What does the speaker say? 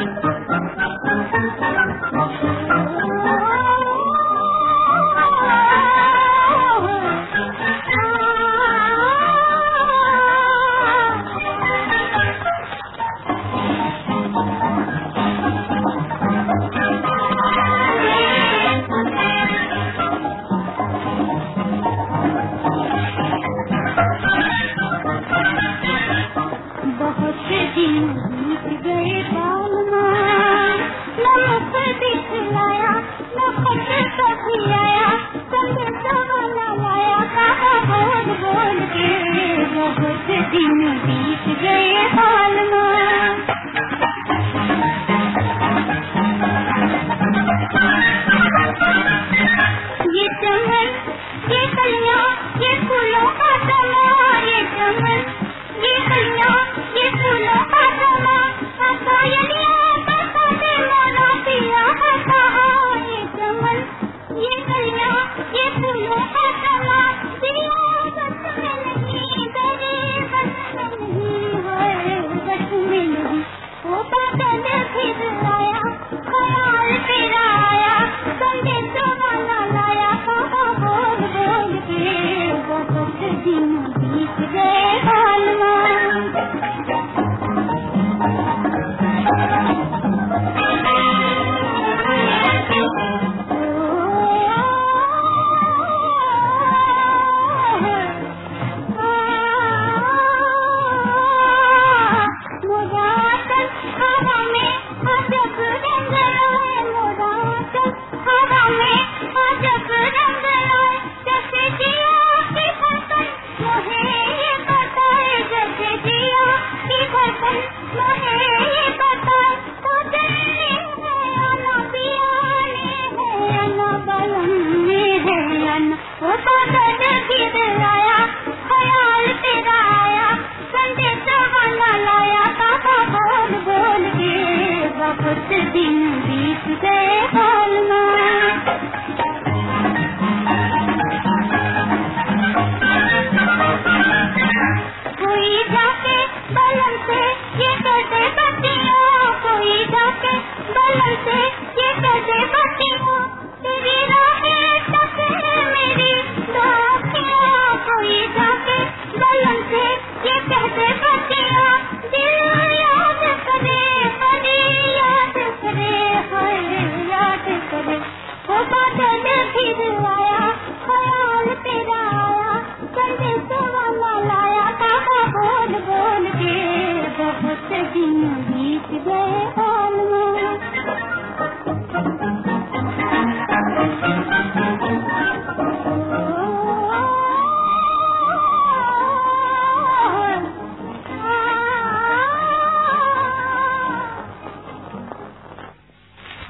Thank you. दिन बीत गए हाल मा today. दिन बीत गए Git de alma